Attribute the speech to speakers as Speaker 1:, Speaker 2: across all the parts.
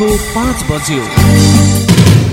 Speaker 1: बिहानको पाँच बज्यो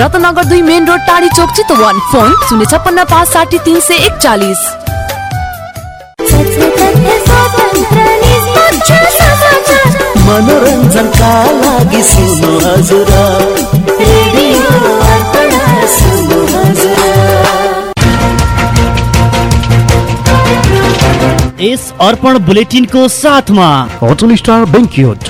Speaker 2: रत्नगर दुई मेन रोड टाढी चोक चितवन। फोन शून्य छप्पन्न पाँच साठी तिन सय एकचालिस।
Speaker 3: मनोरञ्जनका लागि सुन्नु हजुर। रेडियो अर्पण सुन्नु हजुर
Speaker 4: यस अर्पण बुलेटिनको साथमा।
Speaker 5: Hotel star banquet.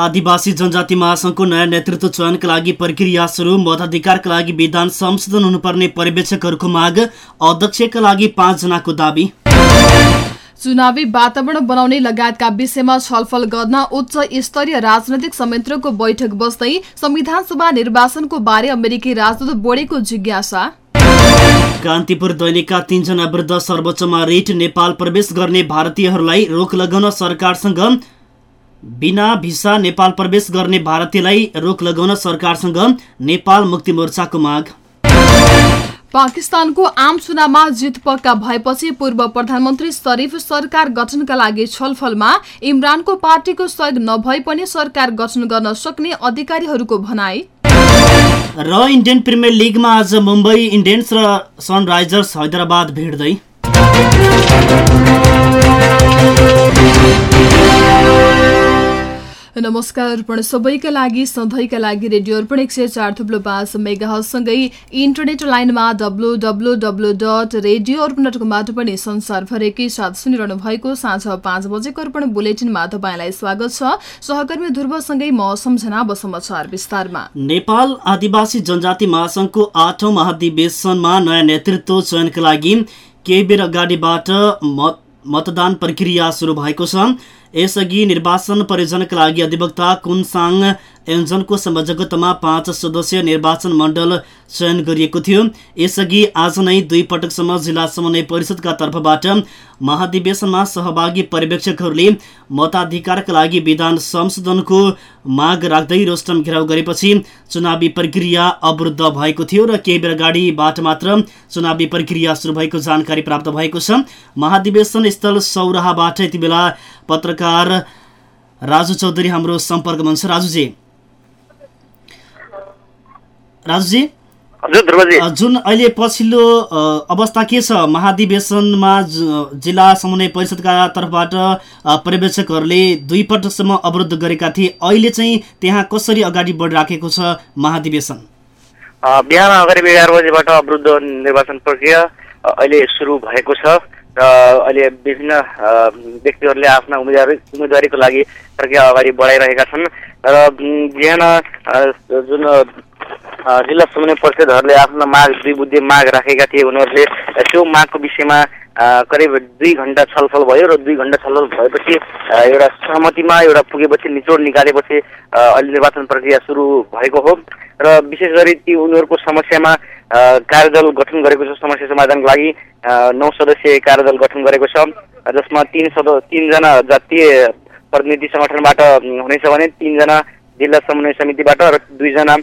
Speaker 6: आदिवासी जनजाति महासङ्घको नयाँ नेतृत्व चयनका लागि प्रक्रिया सुरु। मताधिकारका लागि विधान संशोधन हुनुपर्ने पर्यवेक्षकहरूको माग। अध्यक्षका लागि पाँचजनाको दावी।
Speaker 7: चुनावी वातावरण बनाउने लगायतका विषयमा छलफल गर्न उच्च स्तरीय राजनैतिक संयन्त्रको बैठक बस्दै संविधान सभा निर्वाचनको बारे अमेरिकी राजदूत बोडेको जिज्ञासा।
Speaker 6: कान्तिपुर दैनिकका तीनजना वृद्ध सर्वोच्चमा रिट नेपाल प्रवेश गर्ने भारतीयहरूलाई रोक लगाउन सरकारसँग बिना भिसा नेपाल प्रवेश गर्ने भारतीयलाई रोक लगाउन सरकारसँग नेपाल मुक्ति मोर्चाको माग।
Speaker 7: पाकिस्तानको आम चुनावमा जित पक्का भएपछि पूर्व प्रधानमन्त्री शरीफ सरकार गठनका लागि छलफलमा इमरानको पार्टीको सहयोग नभए पनि सरकार गठन गर्न सक्ने अधिकारीहरूको भनाई।
Speaker 6: र इन्डियन प्रिमियर लिगमा आज मुम्बई इन्डियन्स र सनराइजर्स हैदराबाद भिड्दै।
Speaker 7: नमस्कार अर्पण सबैका लागि सधैँका लागि रेडियो अर्पण एक सय चार थुप्लो पाँच मेगासँगै इन्टरनेट लाइनमा W W W dot radio Arpan dot कमबाट पनि संसारभरिकै साथ सुनिरहनु भएको साँझ पाँच बजेको अर्पण बुलेटिनमा तपाईँलाई स्वागत छ। सहकर्मी ध्रुवसँगै म सम्झना अब विस्तारमा।
Speaker 6: नेपाल आदिवासी जनजाति महासङ्घको आठौँ महाधिवेशनमा नयाँ नेतृत्व चयनका लागि केही बेर अगाडिबाट मत मतदान प्रक्रिया सुरु भएको छ। यसअघि निर्वाचन परियोजनाका लागि अधिवक्ता कुनसाङ एन्जनको संयोजकत्वमा पाँच सदस्यीय निर्वाचन मण्डल चयन गरिएको थियो। यसअघि आज नै दुई पटकसम्म जिल्ला समन्वय परिषदका तर्फबाट महाधिवेशनमा सहभागी पर्यवेक्षकहरूले मताधिकारका लागि विधान संशोधनको माग राख्दै रोस्टम घेराउ गरेपछि चुनावी प्रक्रिया अवरुद्ध भएको थियो र केही बेर अगाडिबाट मात्र चुनावी प्रक्रिया सुरु भएको जानकारी प्राप्त भएको छ। महाधिवेशन स्थल सौराहाबाट यति बेला पत्रकार राजु चौधरी हाम्रो सम्पर्कमा हुन्छ राजुजी। राजुजी? जुन अहिले पछिल्लो अवस्था के छ? महाधिवेशनमा जिल्ला समन्वय परिषदका तर्फबाट पर्यवेक्षकहरूले दुई पटकसम्म अवरुद्ध गरेका थिए। अहिले चाहिँ त्यहाँ कसरी अगाडि बढिराखेको छ महाधिवेशन?
Speaker 8: बिहान अगाडि एघार बजीबाट अवरुद्ध निर्वाचन प्रक्रिया अहिले सुरु भएको छ। र अहिले विभिन्न व्यक्तिहरूले आफ्ना उम्मेदवारी उम्मेदवारीको लागि प्रक्रिया अगाडि बढाइरहेका छन्। र बिहान जुन जिल्ला समन्वय परिषदहरूले आफ्ना माग दुई बुद्धे माग राखेका थिए उनीहरूले त्यो मागको विषयमा करिब दुई घन्टा छलफल भयो र दुई घन्टा छलफल भएपछि एउटा सहमतिमा एउटा पुगेपछि निचोड निकालेपछि अहिले निर्वाचन प्रक्रिया सुरु भएको हो। र विशेष गरी ती उनीहरूको समस्यामा कार्यदल गठन गरेको छ समस्या समाधानको लागि नौ सदस्यीय कार्यदल गठन गरेको छ जसमा तिन सद तिनजना जातीय प्रतिनिधि सङ्गठनबाट हुनेछ भने तिनजना जिल्ला समन्वय समितिबाट र दुईजना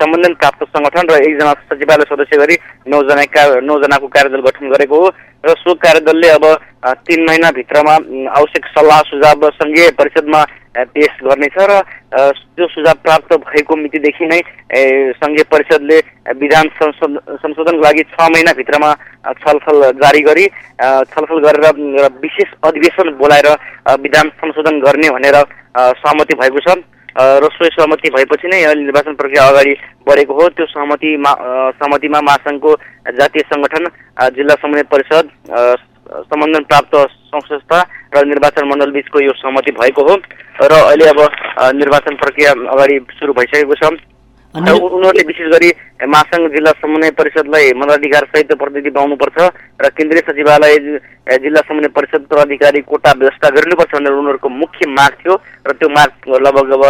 Speaker 8: सम्बन्धन प्राप्त सङ्गठन र एकजना सचिवालय सदस्य गरी नौजना नौजनाको कार्यदल गठन गरेको हो। र सो कार्यदलले अब तिन महिनाभित्रमा आवश्यक सल्लाह सुझाव सङ्घीय परिषदमा पेश गर्नेछ र त्यो सुझाव प्राप्त भएको मितिदेखि नै सङ्घीय परिषदले विधान संशोध- संशोधनको लागि छ महिनाभित्रमा छलफल जारी गरी छलफल गरेर विशेष अधिवेशन बोलाएर विधान संशोधन गर्ने भनेर सहमति भएको छ। अ, र सोही सहमति भएपछि नै निर्वाचन प्रक्रिया अगाडि बढेको हो। त्यो सहमतिमा सहमतिमा महासङ्घको जातीय सङ्गठन जिल्ला समन्वय परिषद सम्बन्धन प्राप्त संस्था र निर्वाचन मण्डल बिचको यो सहमति भएको हो। र अहिले अब निर्वाचन प्रक्रिया अगाडि सुरु भइसकेको छ। उनीहरूले विशेष गरी महासङ्घ जिल्ला समन्वय परिषदलाई मताधिकार सहित प्रतिनिधि बनाउनुपर्छ र केन्द्रीय सचिवालय जिल्ला समन्वय परिषदको अधिकारी कोटा व्यवस्था गरिनुपर्छ भनेर उनीहरूको मुख्य माग थियो र त्यो माग लगभग अब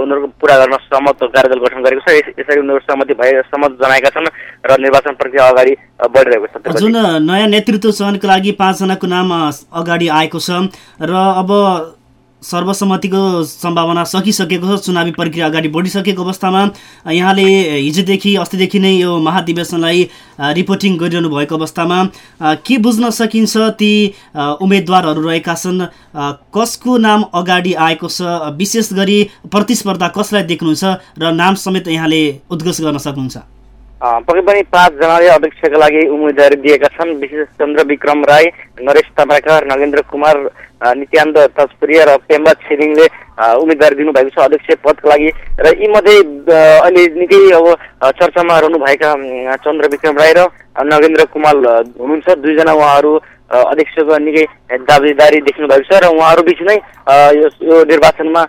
Speaker 8: उनीहरूको पुरा गर्न सहमत कार्यदल गठन गरेको छ यस- यसरी उनीहरू सहमति भए सहमत जनाएका छन् र निर्वाचन प्रक्रिया अगाडि बढिरहेको छ।
Speaker 6: जुन नयाँ नेतृत्व चयनको लागि पाँचजनाको नाम अगाडि आएको छ र अब सर्वसम्मतिको सम्भावना सकिसकेको छ चुनावी प्रक्रिया अगाडि बढिसकेको अवस्थामा। यहाँले हिजोदेखि अस्तिदेखि नै यो महाधिवेशनलाई रिपोर्टिङ गरिरहनु भएको अवस्थामा के बुझ्न सकिन्छ ती उम्मेदवारहरू रहेका छन्? कसको नाम अगाडि आएको छ? विशेष गरी प्रतिस्पर्धा कसलाई देख्नुहुन्छ? र नाम समेत यहाँले उद्घोष गर्न सक्नुहुन्छ।
Speaker 8: पक्कै पनि पाँचजनाले अध्यक्षका लागि उम्मेदवारी दिएका छन्। विशेष चन्द्र विक्रम राई नरेश तामाकर नगेन्द्र कुमार अ, नित्यानन्द तस्प्रिय र पेम्बा छिरिङले उम्मेदवारी दिनुभएको छ अध्यक्ष पदका लागि। र यीमध्ये अहिले निकै अब चर्चामा रहनुभएका चन्द्र विक्रम राई र नगेन्द्र कुमार हुनुहुन्छ। दुईजना उहाँहरू अध्यक्षको निकै दावेदारी देख्नु भएको छ र उहाँहरू बिच नै यो निर्वाचनमा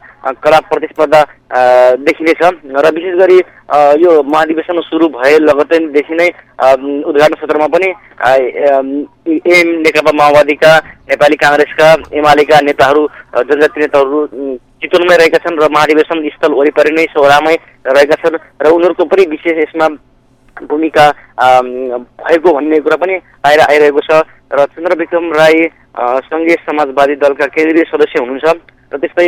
Speaker 8: कडा प्रतिस्पर्धा देखिनेछ। र विशेष गरी यो महाधिवेशन सुरु भए लगतैदेखि नै उद्घाटन सत्रमा पनि एम नेकपा माओवादीका नेपाली काङ्ग्रेसका एमालेका नेताहरू जनजाति नेताहरू चितवनमै रहेका छन् र महाधिवेशन स्थल वरिपरि नै सोहोरामै रहेका छन् र उनीहरूको पनि विशेष यसमा भूमिका भएको भन्ने कुरा पनि आएर आइरहेको छ र चन्द्रविक्रम राई अ, सङ्घीय समाजवादी दलका केन्द्रीय सदस्य हुनुहुन्छ र त्यस्तै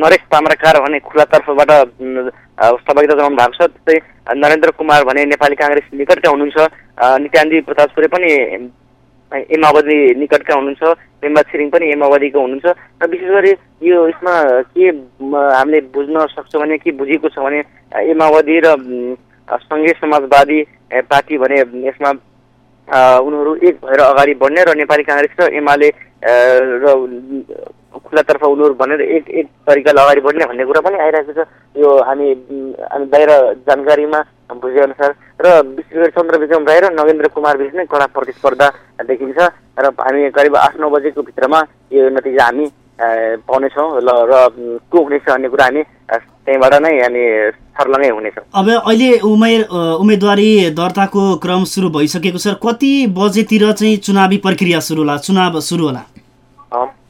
Speaker 8: नरेश ताम्राकार भने खुला तर्फबाट सहभागिता जनाउनु भएको छ। त्यस्तै नरेन्द्र कुमार भने नेपाली काङ्ग्रेस निकटका हुनुहुन्छ। अ, नित्यानन्दी प्रताप सूर्य पनि ए माओवादी निकटका हुनुहुन्छ पेम्बा छिरिङ पनि ए माओवादीको हुनुहुन्छ। र विशेष गरी यो यसमा के हामीले बुझ्न सक्छौँ भने के बुझेको छ भने अ, ए माओवादी र सङ्घीय समाजवादी पार्टी भने यसमा उनीहरू एक भएर अगाडि बढ्ने र नेपाली काङ्ग्रेस र एमाले र खुलातर्फ उनीहरू भनेर एक एक तरिकाले अगाडि बढ्ने भन्ने कुरा पनि आइरहेको छ। यो हामी हामी बाहिर जानकारीमा बुझेअनुसार। र विशेष गरी चन्द्र विक्रम राई र नगेन्द्र कुमार बिच नै कडा प्रतिस्पर्धा देखिन्छ। र हामी करिब आठ नौ बजेको भित्रमा यो नतिजा हामी पाउनेछौँ ल र को हुनेछ भन्ने कुरा हामी त्यहीँबाट नै हामी सर्लङ्गै हुनेछौँ।
Speaker 6: अब अहिले उमेर उम्मेदवारी दर्ताको क्रम सुरु भइसकेको छ। कति बजेतिर चाहिँ चुनावी प्रक्रिया सुरु होला? चुनाव सुरु होला।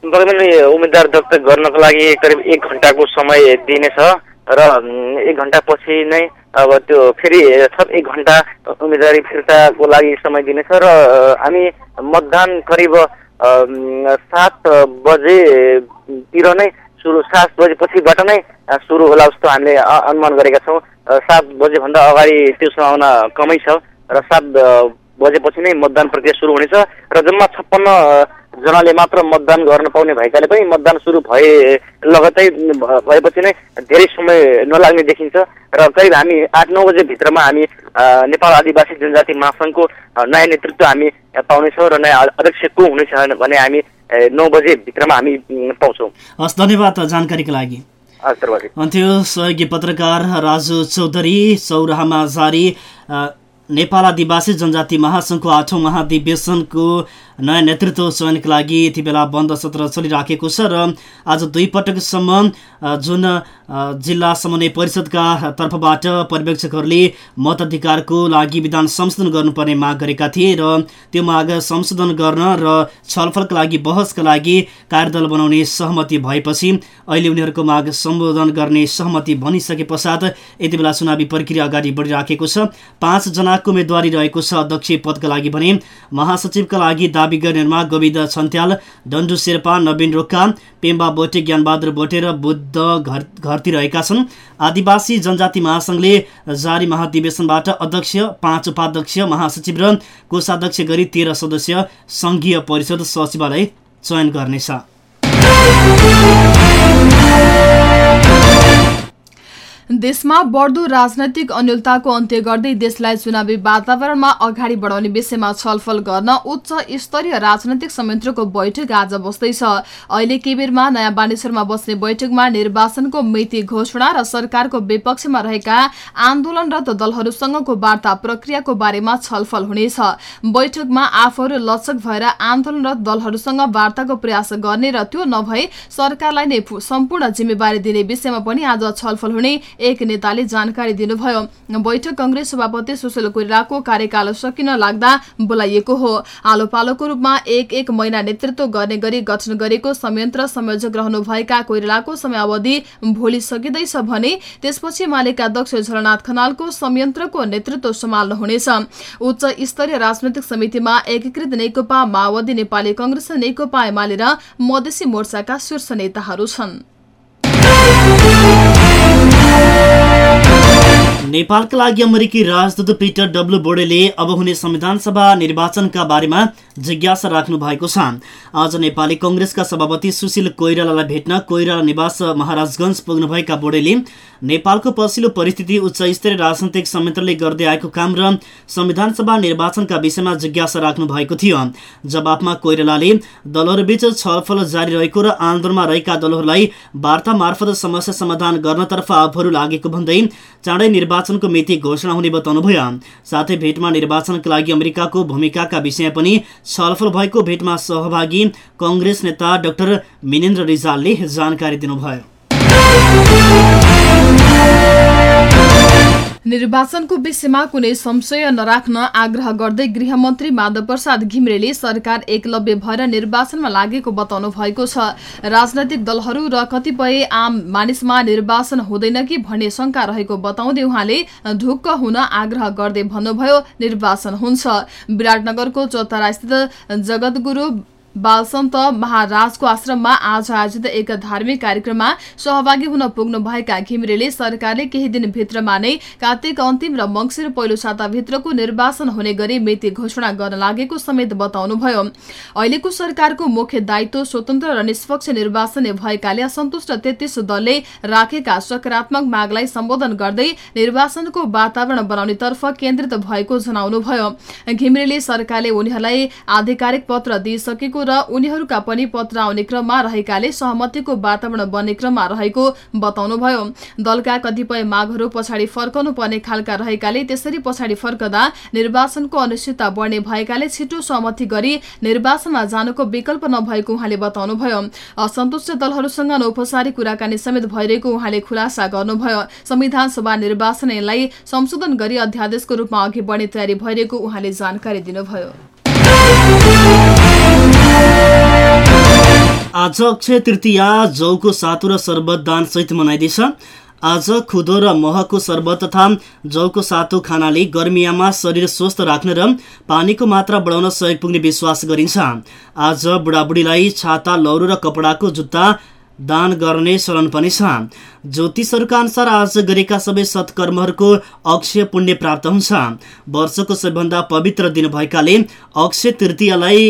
Speaker 8: उम्मेदवार दर्ता गर्नको लागि करिब एक घन्टाको समय दिनेछ र एक घन्टा पछि नै अब त्यो फेरि थप एक घन्टा उम्मेदवारी फिर्ताको लागि समय दिनेछ र हामी मतदान करिब सात बजेतिर नै सुरु सात बजेपछिबाट नै सुरु होला जस्तो हामीले अनुमान गरेका छौँ। सात बजेभन्दा अगाडि त्यो सम्भावना कमै छ र सात बजेपछि नै मतदान प्रक्रिया सुरु हुनेछ। र जम्मा छप्पन्न जनाले मात्र मतदान गर्न पाउने भएकाले पनि मतदान सुरु भए लगतै भएपछि नै धेरै समय नलाग्ने देखिन्छ र करिब हामी आठ नौ बजे भित्रमा हामी नेपाल आदिवासी जनजाति महासङ्घको नयाँ नेतृत्व हामी पाउनेछौँ र नयाँ अध्यक्ष को हुनेछ भने हामी नौ बजे भित्रमा हामी पाउँछौँ।
Speaker 6: हस् धन्यवाद जानकारीको लागि। अन्त्यो सहयोगी पत्रकार राजु चौधरी सौराहामा जारी नेपाल आदिवासी जनजाति महासङ्घको आठौँ महाधिवेशनको नयाँ नेतृत्व चयनका लागि यति बेला बन्द सत्र चलिराखेको छ र आज दुई पटकसम्म जुन जिल्ला समन्वय परिषदका तर्फबाट पर्यवेक्षकहरूले मताधिकारको लागि विधान संशोधन गर्नुपर्ने माग गरेका थिए र त्यो माग संशोधन गर्न र छलफलका लागि बहसका लागि कार्यदल बनाउने सहमति भएपछि अहिले उनीहरूको माग सम्बोधन गर्ने सहमति बनिसके पश्चात यति बेला चुनावी प्रक्रिया अगाडि बढिराखेको छ। पाँचजनाको उम्मेदवारी रहेको छ अध्यक्ष पदका लागि भने महासचिवका लागि दावी गर्नेहरूमा गोविन्द छन्त्याल डन्डु शेर्पा नवीन रोक्का पेम्बा बोटे ज्ञानबहादुर बोटे र बुद्ध घर घरती रहेका छन्। आदिवासी जनजाति महासङ्घले जारी महाधिवेशनबाट अध्यक्ष पाँच उपाध्यक्ष महासचिव र कोषाध्यक्ष गरी तेह्र सदस्य सङ्घीय परिषद सचिवालय चयन गर्नेछ।
Speaker 7: देशमा बढ्दो राजनैतिक अन्यलताको अन्त्य गर्दै देशलाई चुनावी वातावरणमा अगाडि बढाउने विषयमा छलफल गर्न उच्च स्तरीय राजनैतिक संयन्त्रको बैठक आज बस्दैछ। अहिले केबेरमा नयाँ बानेश्वरमा बस्ने बैठकमा निर्वाचनको मिति घोषणा र सरकारको विपक्षमा रहेका आन्दोलनरत दलहरूसँगको वार्ता प्रक्रियाको बारेमा छलफल हुनेछ। बैठकमा आफूहरू लचक भएर आन्दोलनरत दलहरूसँग वार्ताको प्रयास गर्ने र त्यो नभए सरकारलाई नै सम्पूर्ण जिम्मेवारी दिने विषयमा पनि आज छलफल हुने नेताले जानकारी दिनुभयो। बैठक कंग्रेस सभापति सुशील कोइरालाको कार्यकाल सकिन लाग्दा बोलाइएको हो। आलो पालोको रूपमा एक एक महिना नेतृत्व गर्ने गरी गठन गरेको संयन्त्र संयोजक रहनुभएका कोइरालाको समयावधि भोलि सकिँदैछ भने त्यसपछि मालेका अध्यक्ष झलनाथ खनालको संयन्त्रको नेतृत्व सम्हाल्नु हुनेछ। उच्च स्तरीय राजनैतिक समितिमा एकीकृत नेकपा माओवादी नेपाली कंग्रेस नेकपा एमाले र मधेसी मोर्चाका शीर्ष नेताहरू छन्।
Speaker 6: नेपालका लागि अमेरिकी राजदूत पिटर डब्लु बोडेले अब हुने संविधान सभा निर्वाचनका बारेमा जिज्ञासा राख्नु भएको छ। आज नेपाली कङ्ग्रेसका सभापति सुशील कोइरालालाई भेट्न कोइराला निवास महाराजगञ्ज पुग्नुभएका बोडेले नेपालको पछिल्लो परिस्थिति उच्च स्तरीय राजनैतिक संयन्त्रले गर्दै आएको काम र संविधान सभा निर्वाचनका विषयमा जिज्ञासा राख्नु भएको थियो। जवाफमा कोइरालाले दलहरूबीच छलफल जारी रहेको र आन्दोलनमा रहेका दलहरूलाई वार्ता मार्फत समस्या समाधान गर्नतर्फ आफूहरू लागेको भन्दै चाँडै निर्वाचनको मिति घोषणा हुने बताउनुभयो। साथै भेटमा निर्वाचनका लागि अमेरिकाको भूमिकाका विषय पनि छलफल भएको भेटमा सहभागी कङ्ग्रेस नेता डाक्टर मिनेन्द्र रिजालले जानकारी दिनुभयो।
Speaker 7: निर्वाचनको विषयमा कुनै संशय नराख्न आग्रह गर्दै गृहमन्त्री माधव प्रसाद घिमिरेले सरकार एकलव्य भएर निर्वाचनमा लागेको बताउनु भएको छ। राजनैतिक दलहरू र कतिपय आम मानिसमा निर्वाचन हुँदैन कि भन्ने शंका रहेको बताउँदै उहाँले ढुक्क हुन आग्रह गर्दै भन्नुभयो निर्वाचन हुन्छ। विराटनगरको चौतारा स्थित जगतगुरु बालसन्त महाराजको आश्रममा आज आयोजित एक धार्मिक कार्यक्रममा सहभागी हुन पुग्नु भएका घिमिरेले सरकारले केही दिनभित्रमा नै कार्तिक अन्तिम र मङ्सिर पहिलो साताभित्रको निर्वाचन हुने गरी मिति घोषणा गर्न लागेको समेत बताउनुभयो। अहिलेको सरकारको मुख्य दायित्व स्वतन्त्र र निष्पक्ष निर्वाचन भएकाले असन्तुष्ट तेत्तीस दलले राखेका सकारात्मक मागलाई सम्बोधन गर्दै निर्वाचनको वातावरण बनाउनेतर्फ केन्द्रित भएको जनाउनुभयो। घिमिरेले सरकारले उनीहरूलाई आधिकारिक पत्र दिइसकेको र उनीहरूका पनि पत्र आउने क्रममा रहेकाले सहमतिको वातावरण बन्ने क्रममा रहेको बताउनुभयो। दलका कतिपय मागहरू पछाडि फर्कनु पर्ने खालका रहेकाले त्यसरी पछाडि फर्कदा निर्वाचनको अनिश्चितता बढ्ने भएकाले छिटो सहमति गरी निर्वाचनमा जानुको विकल्प नभएको उहाँले बताउनुभयो। असन्तुष्ट दलहरूसँग अनौपचारिक कुराकानी समेत भइरहेको उहाँले खुलासा गर्नुभयो। संविधान सभा निर्वाचनलाई संशोधन गरी अध्यादेशको रूपमा अघि बढ्ने तयारी भइरहेको उहाँले जानकारी दिनुभयो।
Speaker 6: आज अक्षय तृतीया जौको सातु र शरबत दान सहित मनाइँदैछ। आज खुदो र महको शरबत तथा जौको सातु खानाले गर्मियामा शरीर स्वस्थ राख्न र पानीको मात्रा बढाउन सहयोग पुग्ने विश्वास गरिन्छ। आज बुढाबुढीलाई छाता लौरो र कपडाको जुत्ता दान गर्ने चलन पनि छ। ज्योतिषहरूका अनुसार आज गरेका सबै सत्कर्महरूको अक्षय पुण्य प्राप्त हुन्छ। वर्षको सबैभन्दा पवित्र दिन भएकाले अक्षय तृतीयालाई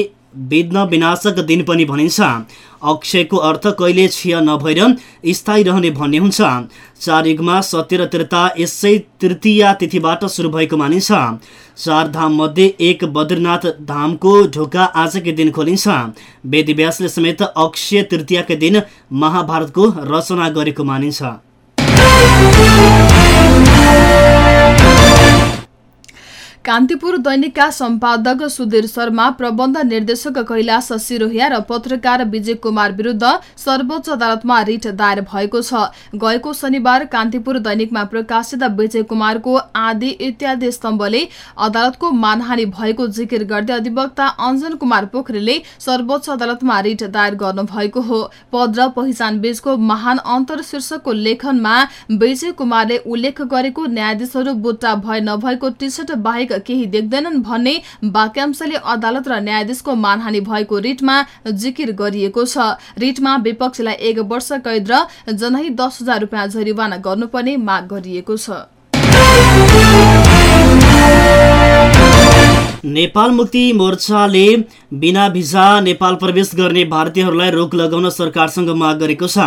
Speaker 6: विघ्न विनाशक दिन पनि भनिन्छ। अक्षयको अर्थ कहिले क्षय नभएर स्थायी रहने भन्ने हुन्छ। चार युगमा सत्य र त्रेता यसै तृतीया तिथिबाट सुरु भएको मानिन्छ। चार धाम मध्ये एक बद्रीनाथ धामको ढोका आजकै दिन खोलिन्छ। वेदव्यासले समेत अक्षय तृतीयाकै दिन महाभारतको रचना गरेको मानिन्छ।
Speaker 7: कान्तिपुर दैनिकका सम्पादक सुधीर शर्मा प्रबन्ध निर्देशक कैलाश सिरोहिया र पत्रकार विजय कुमार विरूद्ध सर्वोच्च अदालतमा रिट दायर भएको छ। गएको शनिबार कान्तिपुर दैनिकमा प्रकाशित विजय कुमारको आदि इत्यादि स्तम्भले अदालतको मानहानि भएको जिकिर गर्दै अधिवक्ता अञ्जन कुमार पोखरेलले सर्वोच्च अदालतमा रिट दायर गर्नुभएको हो। पद र पहिचान बीचको महान अन्तर शीर्षकको लेखनमा विजय कुमारले उल्लेख गरेको न्यायाधीशहरू बुट्टा भए नभएको टी सर्ट बाहेक केही देख्दैनन् भन्ने वाक्यांशले अदालत र न्यायाधीशको मानहानि भएको रिटमा जिकिर गरिएको छ। रिटमा विपक्षीलाई एक वर्ष कैद र जनै दस हजार रुपियाँ जरिवाना गर्नुपर्ने माग गरिएको छ।
Speaker 6: नेपाल मुक्ति मोर्चाले बिना भिजा नेपाल प्रवेश गर्ने भारतीयहरूलाई रोक लगाउन सरकारसँग माग गरेको छ।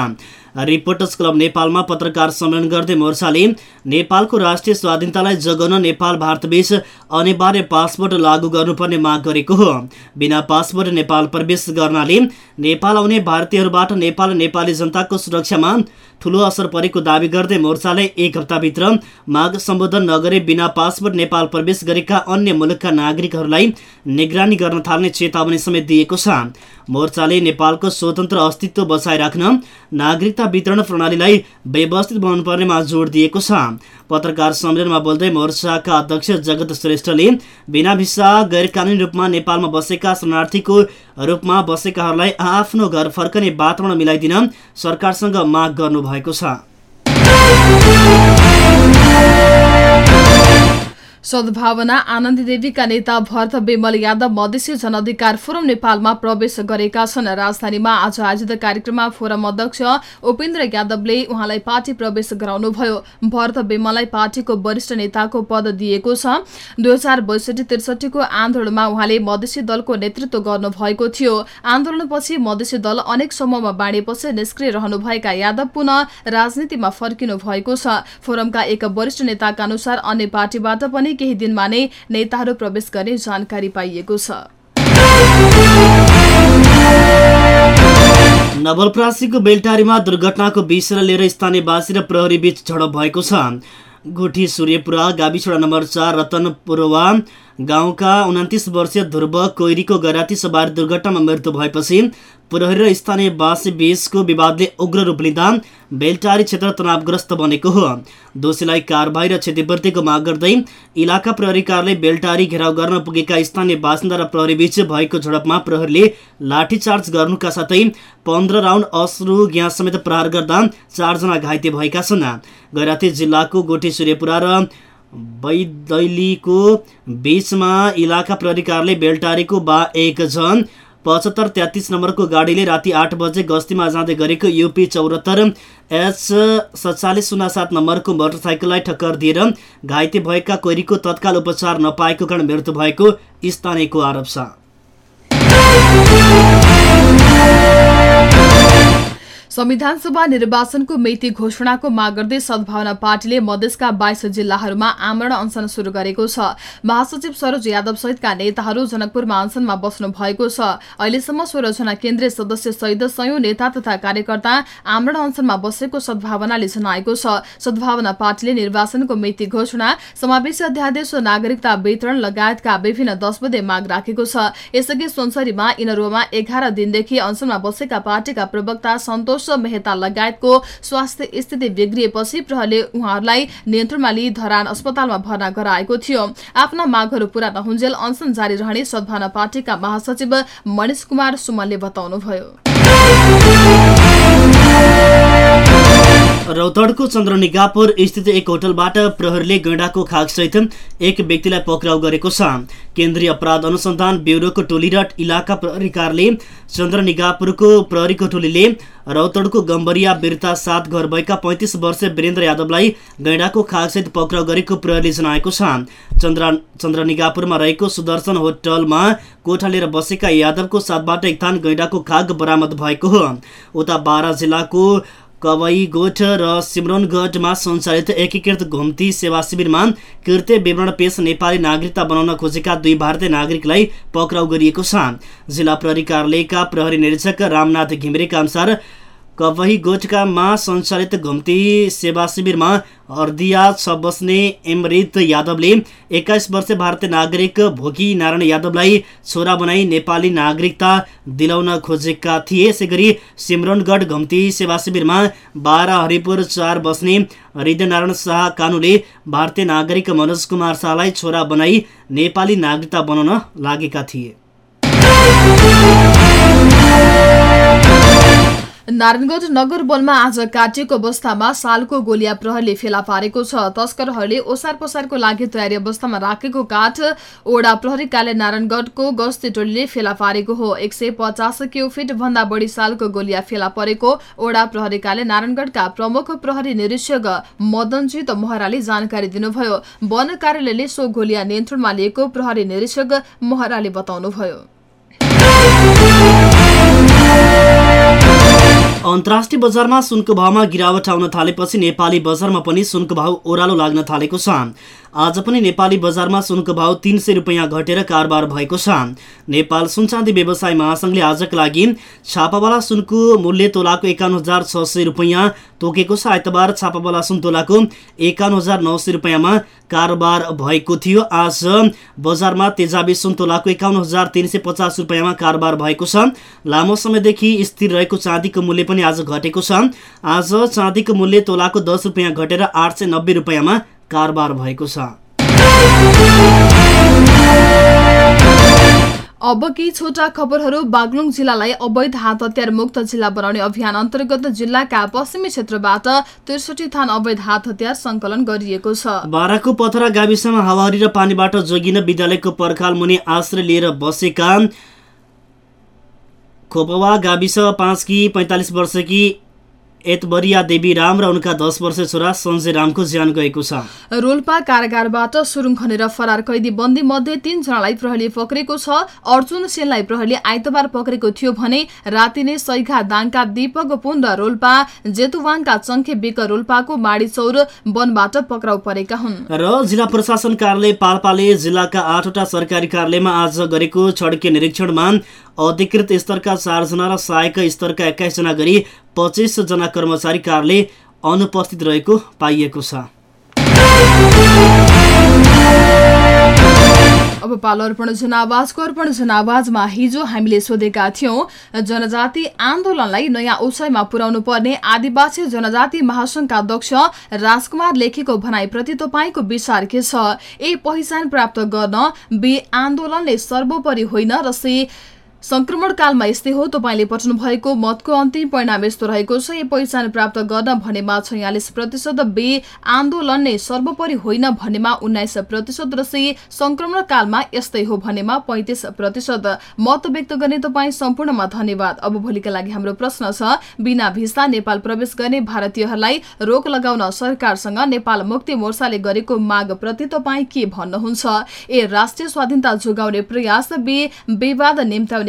Speaker 6: रिपोर्टर्स क्लब नेपालमा पत्रकार सम्मेलन गर्दै मोर्चाले नेपालको राष्ट्रिय स्वाधीनतालाई जगाउन नेपाल भारतबीच अनिवार्य पासपोर्ट लागू गर्नुपर्ने माग गरेको हो। बिना पासपोर्ट नेपाल प्रवेश गर्नाले नेपाल आउने भारतीयहरूबाट नेपाल नेपाली जनताको सुरक्षामा ठूलो असर परेको दावी गर्दै मोर्चाले एक हप्ताभित्र माग सम्बोधन नगरे बिना पासपोर्ट नेपाल प्रवेश गरेका अन्य मुलुकका नागरिकहरूलाई निगरानी गर्न थाल्ने चेतावनी समेत दिएको छ। मोर्चाले नेपालको स्वतन्त्र अस्तित्व बचाइराख्न नागरिकता वितरण प्रणालीलाई व्यवस्थित बनाउनुपर्नेमा जोड दिएको छ। पत्रकार सम्मेलनमा बोल्दै मोर्चाका अध्यक्ष जगत श्रेष्ठले बिना भिसा गैर कानुनी रूपमा नेपालमा बसेका शरणार्थीको रूपमा बसेकाहरूलाई आफ्नो घर फर्कने वातावरण मिलाइदिन सरकारसँग माग गर्नुभएको छ।
Speaker 7: सद्भावना आनन्दी देवीका नेता भरत विमल यादव मधेसी जनअधिकार फोरम नेपालमा प्रवेश गरेका छन्। राजधानीमा आज आयोजित कार्यक्रममा फोरम अध्यक्ष उपेन्द्र यादवले उहाँलाई पार्टी प्रवेश गराउनुभयो। भरत विमललाई पार्टीको वरिष्ठ नेताको पद दिएको छ। दुई हजार बैसठी त्रिसठीको आन्दोलनमा उहाँले मधेसी दलको नेतृत्व गर्नुभएको थियो। आन्दोलनपछि मधेसी दल अनेक समूहमा बाँडेपछि निष्क्रिय रहनुभएका यादव पुनः राजनीतिमा फर्किनु भएको छ। फोरमका एक वरिष्ठ नेताका अनुसार अन्य पार्टीबाट पनि केही दिनमा नै नेताहरू प्रवेश गर्ने जानकारी पाइएको छ।
Speaker 6: नवलप्रासीको बेलटारीमा दुर्घटनाको विषय लिएर स्थानीयवासी र प्रहरी बीच झडप भएको छ। गुठी सूर्यपुरा गाविस नम्बर चार रतनपुरवा गाउँका उन्तिस वर्षीय ध्रुव कोइरीको गराती सवार दुर्घटनामा मृत्यु भएपछि प्रहरी र स्थानीयवासी बीचको विवादले उग्र रूप लिँदा बेलटारी क्षेत्र तनावग्रस्त बनेको हो। दोषीलाई कारवाही र क्षतिपूर्तिको माग गर्दै इलाका प्रहरी कार्यालय बेलटारी घेराउ गर्न पुगेका स्थानीय बासिन्दा र प्रहरी बीच भएको झडपमा प्रहरीले लाठीचार्ज गर्नुका साथै पन्ध्र राउन्ड अश्रु ग्यास समेत प्रहार गर्दा चारजना घाइते भएका छन्। गैराती जिल्लाको गोठी सूर्यपुरा र बैदैलीको बीचमा इलाका प्रहरी कार्यालय बेलटारीको बा एक जन पचहत्तर तेत्तिस नम्बरको गाडीले राति आठ बजे गस्तीमा जाँदै गरेको युपी चौरात्तर एच सत्तालिस शून्य सात नम्बरको मोटरसाइकललाई ठक्कर दिएर घाइते भएका कोइरीको तत्काल उपचार नपाएको कारण मृत्यु भएको स्थानीयको आरोप छ।
Speaker 7: संविधान सभा निर्वाचनको मिति घोषणाको माग गर्दै सद्भावना पार्टीले मधेसका बाइस जिल्लाहरूमा आमरण अनसन शुरू गरेको छ। महासचिव सरोज यादव सहितका नेताहरू जनकपुरमा अनसनमा बस्नु भएको छ। अहिलेसम्म सोह्रजना केन्द्रीय सदस्य सहित सयौं नेता तथा कार्यकर्ता आमरण अनसनमा बसेको सद्भावनाले जनाएको छ। सद्भावना पार्टीले निर्वाचनको मिति घोषणा समावेशी अध्यादेश नागरिकता वितरण लगायतका विभिन्न दस बजे माग राखेको छ। यसअघि सोनसरीमा इनरुवामा एघार दिनदेखि अनसनमा बसेका पार्टीका प्रवक्ता सन्तोष मेहता लगायतको स्वास्थ्य स्थिति बिग्रिएपछि प्रहरले उहाँहरूलाई नियन्त्रणमा लिई धरान अस्पतालमा भर्ना गराएको थियो। आफ्ना मागहरू पूरा नहुन्जेल अनसन जारी रहने सद्भावना पार्टीका महासचिव मणिष कुमार सुमनले बताउनुभयो।
Speaker 6: रौतडको चन्द्रनिगापुर स्थित एक होटलबाट प्रहरीले गैंडाको खाकसहित एक व्यक्तिलाई पक्राउ गरेको छ। केन्द्रीय अपराध अनुसन्धान ब्युरोको टोली र इलाका प्रहरी कार्यालय चन्द्रनिगापुरको प्रहरीको टोलीले रौतडको गम्बरिया बिरता सात घर भएका पैँतिस वर्षीय वीरेन्द्र यादवलाई गैंडाको खाकसहित पक्राउ गरेको प्रहरीले जनाएको छ। चन्द्र चन्द्रनिगापुरमा रहेको सुदर्शन होटलमा कोठा लिएर बसेका यादवको साथबाट एक थान गैंडाको खाग बरामद भएको हो। उता बारा जिल्लाको कवईगोठ र सिमरनगढमा सञ्चालित एकीकृत घुम्ती सेवा शिविरमा कृत्य विवरण पेश नेपाली नागरिकता बनाउन खोजेका दुई भारतीय नागरिकलाई पक्राउ गरिएको छ। जिल्ला प्रहरी कार्यालयका प्रहरी निरीक्षक रामनाथ घिमिरेका अनुसार कवही गोठकामा सञ्चालित घुम्ती सेवा शिविरमा हर्दिया छ बस्ने एमृत यादवले एक्काइस वर्ष भारतीय नागरिक भोगी नारायण यादवलाई छोरा बनाई नेपाली नागरिकता दिलाउन खोजेका थिए। यसै सिमरनगढ घम्ती सेवा शिविरमा बाह्र हरिपुर चार बस्ने हृदयनारायण शाह कानुले भारतीय नागरिक मनोज कुमार शाहलाई छोरा बनाई नेपाली नागरिकता बनाउन लागेका थिए।
Speaker 7: नारायणगढ नगर वनमा आज काटिएको अवस्थामा सालको गोलिया प्रहरले फेला पारेको छ। तस्करहरूले ओसार पसारको लागि तयारी अवस्थामा राखेको काठ ओडा प्रहरी कार्य नारायणगढको गस्ती टोलीले फेला पारेको हो। एक सय पचास क्युफिट भन्दा बढी सालको गोलिया फेला परेको ओडा प्रहरी कार्य नारायणगढका प्रमुख प्रहरी निरीक्षक मदनजित महराले जानकारी दिनुभयो। वन कार्यालयले सो गोलिया नियन्त्रणमा लिएको प्रहरी निरीक्षक महराले बताउनुभयो।
Speaker 6: अन्तर्राष्ट्रिय बजारमा सुनको भावमा गिरावट आउन थालेपछि नेपाली बजारमा पनि सुनको भाव ओह्रालो लाग्न थालेको छ। आज पनि नेपाली बजारमा सुनको भाव तिन सय रुपियाँ घटेर कारोबार भएको छ। नेपाल सुनचाँदी व्यवसाय महासङ्घले आजका लागि छापावाला सुनको मूल्य तोलाको एकाउन्न हजार छ सय रुपियाँ तोकेको छ। आइतबार छापावाला सुन तोलाको एकाउन्न हजार नौ सय रुपियाँमा कारोबार भएको थियो। आज बजारमा तेजाबी सुन तोलाको एकाउन्न हजार तिन सय पचास रुपियाँमा कारोबार भएको छ। लामो समयदेखि स्थिर रहेको चाँदीको मूल्य पनि आज घटेको छ। आज चाँदीको मूल्य तोलाको दस रुपियाँ घटेर आठ सय नब्बे रुपियाँमा कारोबार भएको छ।
Speaker 7: अब केही छोटा खबरहरू? बागलुङ जिल्लालाई अवैध हात हतियार मुक्त जिल्ला बनाउने अभियान अन्तर्गत जिल्लाका पश्चिमी क्षेत्रबाट त्रिसठी थान अवैध हात हतियार संकलन गरिएको छ।
Speaker 6: बाराको पथरा गाविसमा हावारी र पानीबाट जोगिन विद्यालयको पर्खाल मुनि आश्रय लिएर बसेका खोपवा गाविस पाँचकी पैँतालिस वर्षकी एतबरिया देवी राम र उनका दस वर्ष छोरा सञ्जय रामको ज्यान गएको छ।
Speaker 7: रोल्पा कारागारबाट सुरुङ खनेर फरार कैदी बन्दी मध्ये तीनजनालाई प्रहरीले पक्रेको छ। अर्जुन सेनलाई प्रहरीले आइतबार पक्रेको थियो भने राति नै सैखा दाङका दीपक र रोल्पा जेतुवाङका चङ्खे बेक रोल्पाको माडी चौर वनबाट पक्राउ परेका हुन्।
Speaker 6: र जिल्ला प्रशासन कार्यालय पाल्पाले जिल्लाका आठवटा सरकारी कार्यालयमा आज गरेको छड्के निरीक्षणमा अधिकृत स्तरका चारजना र सहायक स्तरका एक्काइसजना गरी पच्चिसजना कर्मचारी कार्यालय अनुपस्थित रहेको पाइएको छ।
Speaker 7: अब पालो अर्पण जनावाजको अर्पण जनावाजमा हिजो हामीले सोधेका थियौं जनजाति आन्दोलनलाई नयाँ उचाइमा पुर्याउनु पर्ने आदिवासी जनजाति महासंघका अध्यक्ष राजकुमार लेखेको भनाइप्रति तपाईँको विचार के छ? ए पहिचान प्राप्त गर्न बे आन्दोलनले सर्वोपरि होइन र से संक्रमण कालमा यस्तै हो। तपाईँले पठाउनु भएको मतको अन्तिम परिणाम यस्तो रहेको छ। यो पहिचान प्राप्त गर्न भनेमा छयालिस प्रतिशत बे आन्दोलन नै सर्वोपरि होइन भनेमा उन्नाइस प्रतिशत र से संक्रमण कालमा यस्तै हो भनेमा पैंतिस प्रतिशत मत व्यक्त गर्ने तपाईँ सम्पूर्णमा धन्यवाद। अब भोलिका लागि हाम्रो प्रश्न छ बिना भिसा नेपाल प्रवेश गर्ने भारतीयहरूलाई रोक लगाउन सरकारसँग नेपाल मुक्ति मोर्चाले गरेको माग प्रति तपाईँ के भन्नुहुन्छ? ए राष्ट्रिय स्वाधीनता जोगाउने प्रयास बे विवाद निम्त्याउने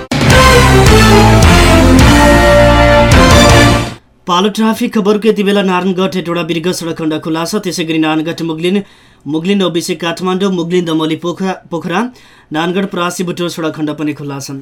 Speaker 6: पालो ट्राफिक खबरको यति बेला नारायणगढ हेटौँडा बिर्ग सडक खण्ड खुल्ला छ त्यसै गरी नारायणगढ मुगलिन मुगलिन ओबिसी काठमाडौँ मुगलिन दमली पोखरा पोखरा नारायणगढ परासी बुटोल सडक खण्ड पनि खुल्ला छन्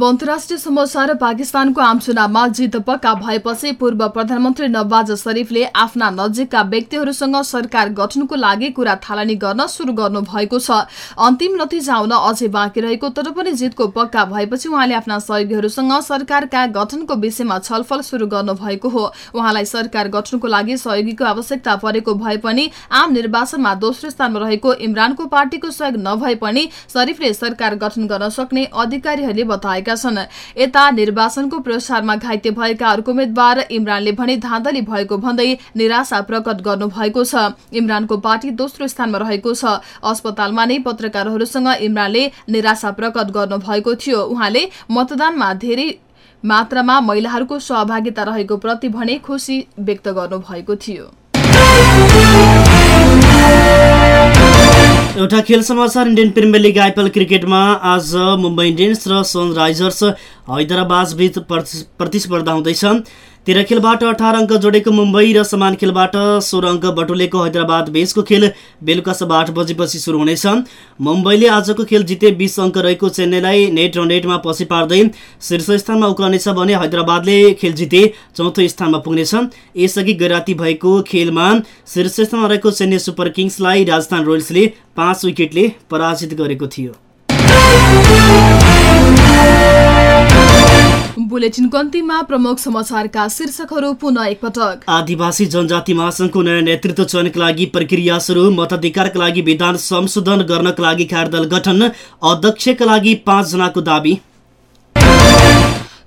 Speaker 7: अब अन्तर्राष्ट्रिय समाचार पाकिस्तानको आम चुनावमा जित पक्का भएपछि पूर्व प्रधानमन्त्री नवाज शरीफले आफ्ना नजिकका व्यक्तिहरूसँग सरकार गठनको लागि कुरा थालनी गर्न शुरू गर्नु भएको छ। अन्तिम नतिजा आउन अझै बाँकी रहेको तर पनि जितको पक्का भएपछि उहाँले आफ्ना सहयोगीहरूसँग सरकारका गठनको विषयमा छलफल शुरू गर्नु भएको हो। उहाँलाई सरकार गठनको लागि सहयोगीको आवश्यकता परेको भए पनि आम निर्वाचनमा दोस्रो स्थानमा रहेको इमरानको पार्टीको सहयोग नभए पनि शरीफले सरकार गठन गर्न सक्ने अधिकारीहरूले बताएका छन्। यता निर्वाचनको प्रसारमा घाइते भएका अर्को उम्मेद्वार इमरानले भने धाँधली भएको भन्दै निराशा प्रकट गर्नु भएको छ। इमरानको पार्टी दोस्रो स्थानमा रहेको छ। अस्पतालमा नै पत्रकारहरूसँग इमरानले निराशा प्रकट गर्नु भएको थियो। उहाँले मतदानमा धेरै मात्रामा महिलाहरूको सहभागिता रहेको प्रति भने खुसी व्यक्त गर्नु भएको थियो।
Speaker 6: एउटा खेल समाचार इन्डियन प्रिमियर लिग आइपिएल क्रिकेटमा आज मुम्बई इन्डियन्स र सनराइजर्स हैदराबाद बीच प्रति- प्रतिस्पर्धा हुँदैछ। तेह्र खेलबाट अठार अङ्क जोडेको मुम्बई र समान खेलबाट सोह्र अङ्क बटुलेको हैदराबाद बेसको खेल बेलुका सब आठ बजेपछि सुरु हुनेछ। मुम्बईले आजको खेल जिते बिस अङ्क रहेको चेन्नईलाई नेट र नेटमा पछि पार्दै शीर्ष स्थानमा उक्लनेछ भने हैदराबादले खेल जिते चौथो स्थानमा पुग्नेछ। यसअघि गैराती भएको खेलमा शीर्ष स्थानमा रहेको चेन्नई सुपर किङ्सलाई राजस्थान रोयल्सले पाँच विकेटले पराजित गरेको थियो।
Speaker 7: बुलेटिनको अन्तिममा प्रमुख समाचारका शीर्षकहरू पुनः एकपटक।
Speaker 6: आदिवासी जनजाति महासंघको नयाँ नेतृत्व चयनका लागि प्रक्रिया सुरु मताधिकारका लागि विधान संशोधन गर्नका लागि कार्यदल गठन अध्यक्षका लागि पाँच जनाको दावी।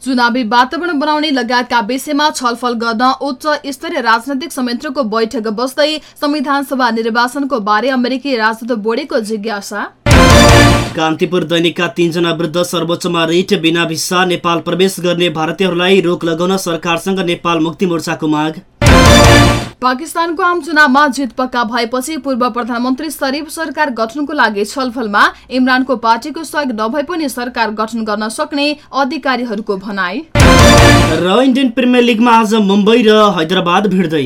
Speaker 7: चुनावी वातावरण बनाउने लगायतका विषयमा छलफल गर्न उच्च स्तरीय राजनैतिक संयन्त्रको बैठक बस्दै संविधान सभा निर्वाचनको बारे अमेरिकी राजदूत बोडेको जिज्ञासा।
Speaker 6: कान्तिपुर दैनिकका तीनजना विरुद्ध सर्वोच्चमा रिट बिना भिसा नेपाल प्रवेश गर्ने भारतीयहरूलाई रोक लगाउन सरकारसँग नेपाल मुक्ति मोर्चाको माग।
Speaker 7: पाकिस्तानको आम चुनावमा जित पक्का भएपछि पूर्व प्रधानमन्त्री शरीफ सरकार गठनको लागि छलफलमा इमरानको पार्टीको सहयोग नभए पनि सरकार गठन गर्न सक्ने अधिकारीहरूको भनाई।
Speaker 6: र इन्डियन प्रिमियर लिगमा आज मुम्बई र हैदराबाद भिड्दै।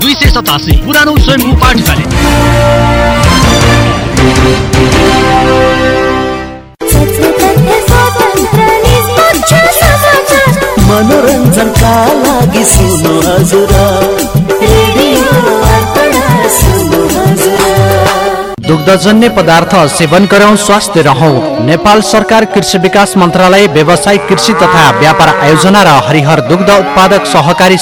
Speaker 4: दुई सय सतासी पुरानो स्वयम्भू पाठशाला
Speaker 3: मनोरञ्जनका लागि सुन्नु हजुर।
Speaker 1: दुग्धजन्य पदार्थ सेवन गरौँ स्वस्थ रहौँ। नेपाल सरकार कृषि विकास मन्त्रालय व्यावसायिक कृषि तथा व्यापार आयोजना र हरिहर दुग्ध उत्पादक सहकारी